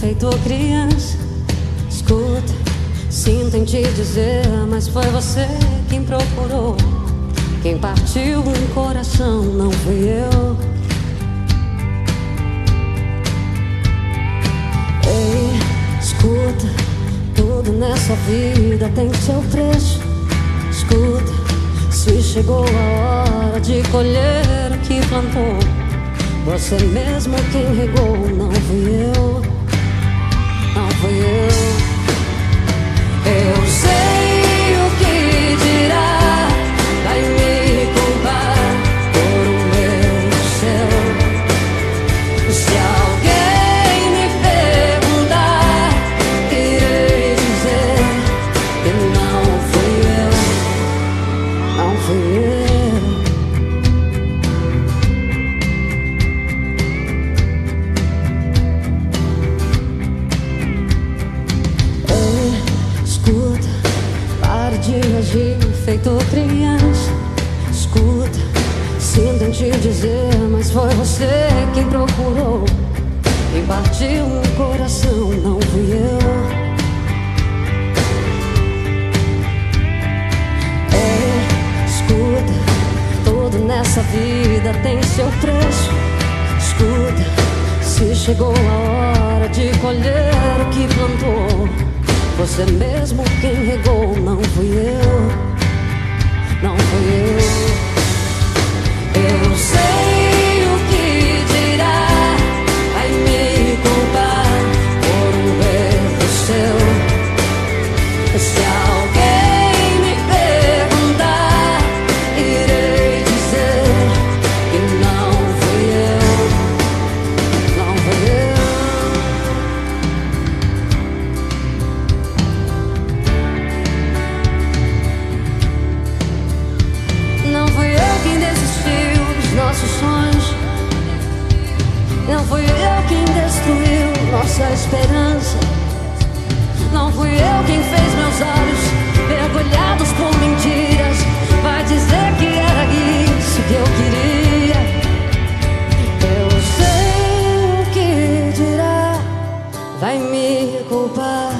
feito criança. Escuta, sinto em te dizer, mas foi você quem procurou. Quem partiu um coração não fui eu. Ei, escuta, tudo nessa vida tem seu preço. Escuta, se chegou a hora de colher o que plantou. Você mesmo quem regou, não fui eu, agir feito criança. Escuta, sinto te dizer, mas foi você quem procurou. Quem partiu um coração, não fui eu. É, escuta, tudo nessa vida tem seu preço. Escuta, se chegou a hora de colher o que plantou. Você mesmo quem regou, não fui eu, não fui Não fui eu quem destruiu nossa esperança. Não fui eu quem fez meus olhos mergulhados por mentiras. Vai dizer que era isso que eu queria. Eu sei o que dirá. Vai me culpar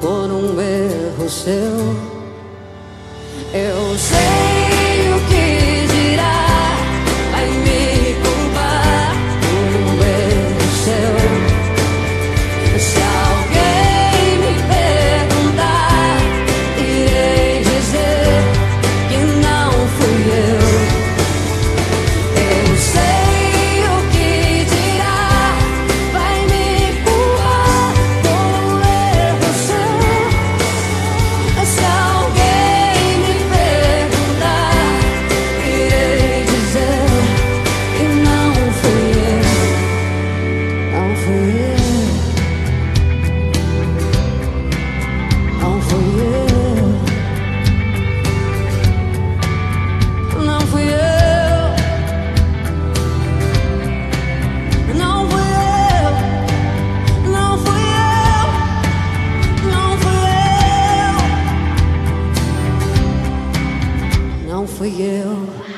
por um erro seu. Fui eu. Não fui eu.